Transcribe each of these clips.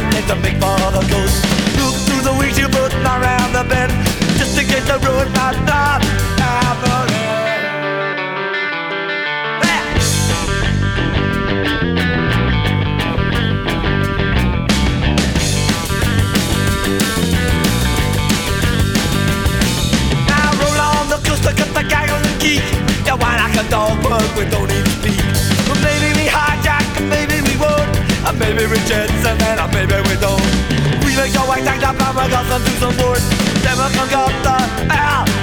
night It's a big for the Look through the weeds you put around the bend Just in case I ruin my night Like a dog, but we don't even speak maybe we chance and then maybe we don't. We make jou eigenlijk daar maar we gaan doen some nooit. Stemmen gaan gaan daar.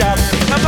out.